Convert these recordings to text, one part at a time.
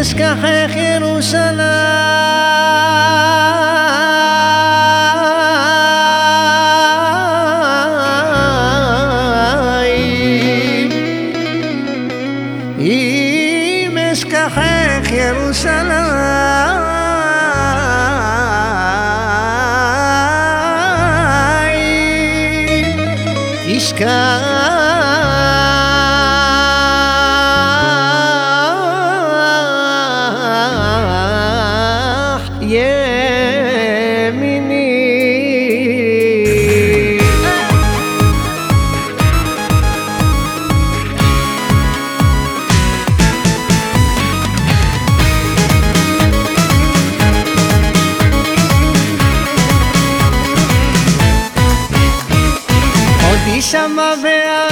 אשכח איך ירושלים. אם אשכח איך ירושלים. תשכח Isha Mavea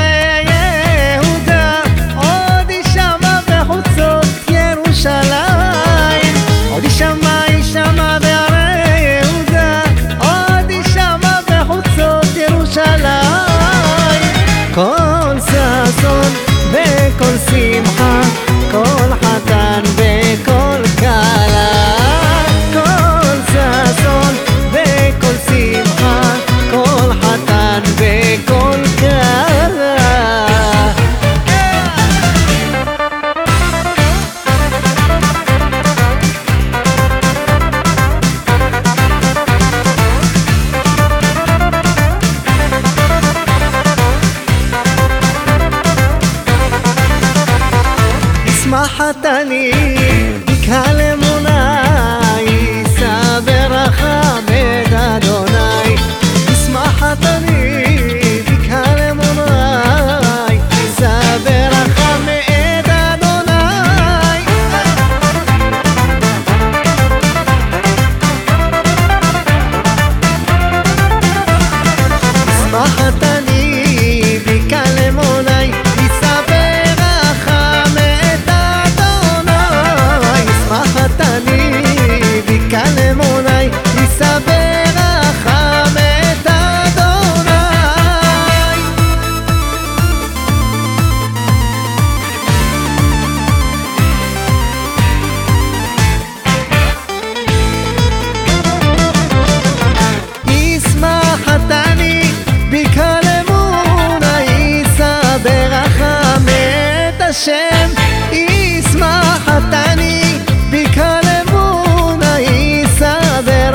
השם ישמח אותני בקהל אמונה יישא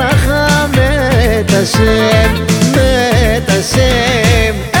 החם את השם, את השם.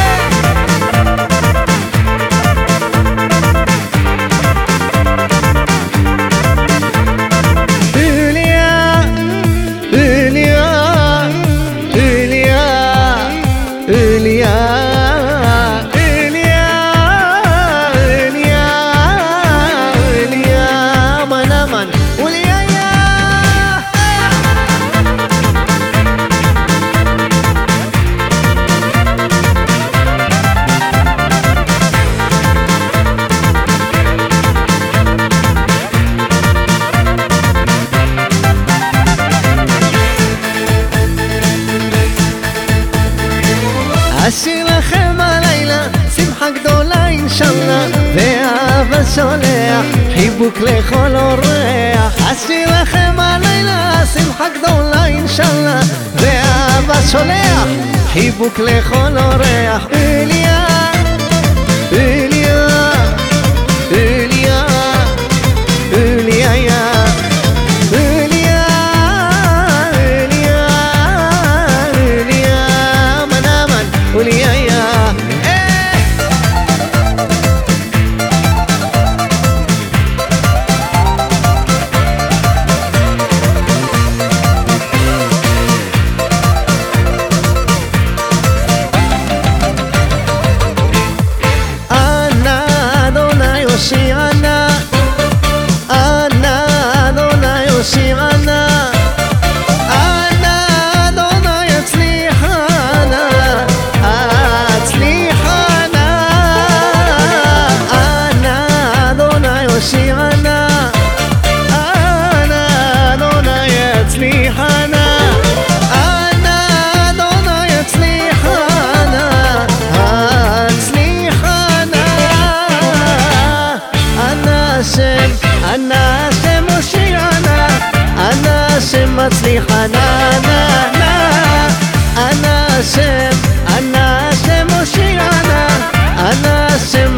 אשאיר לכם הלילה שמחה גדולה אינשאללה ואהבה שולח חיבוק לכל אורח. אשאיר לכם הלילה שמחה גדולה אינשאללה ואהבה שולח חיבוק לכל אורח. אליה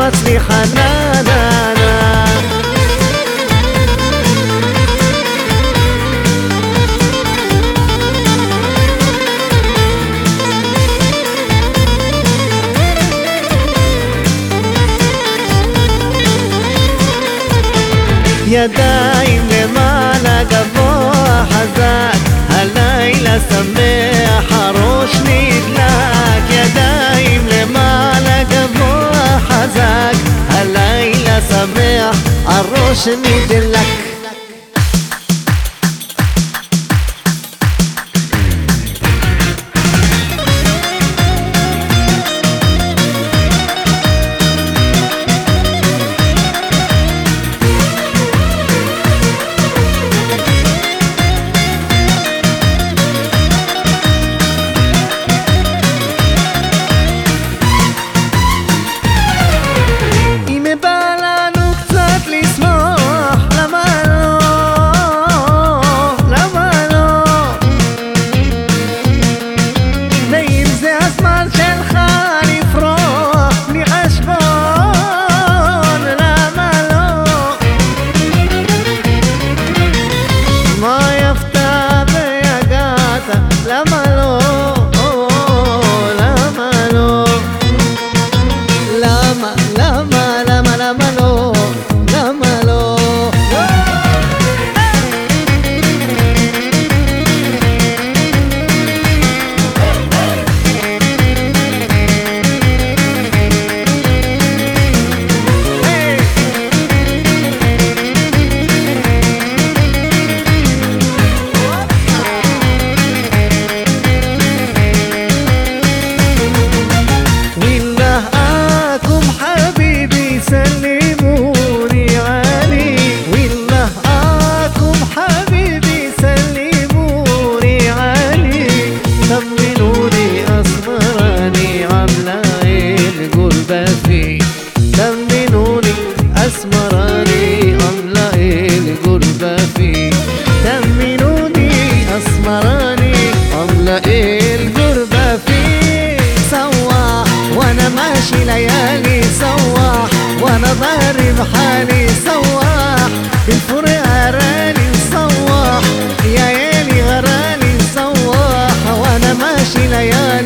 מצליחה נה נה נה. ידיים למעלה גבוה חזק הלילה שמח הלילה שמח הראש נדלק אם أسمراني عاملة إيه القربة فيه سواح وأنا ماشي ليالي سواح وأنا ضارب حالي سواح الفرق غراني سواح يا يالي غراني سواح وأنا ماشي ليالي.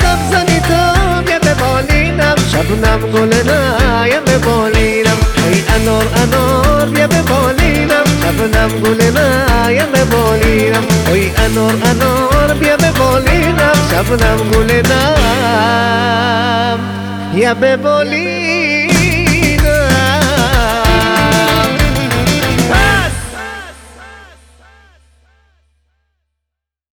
ببندم گل نه یه ببالینم هی انار انار یه ببالینم شبنم گل نه یه ببالینم هی انار انار بیا ببالینم شبنم گل نه یه ببالینم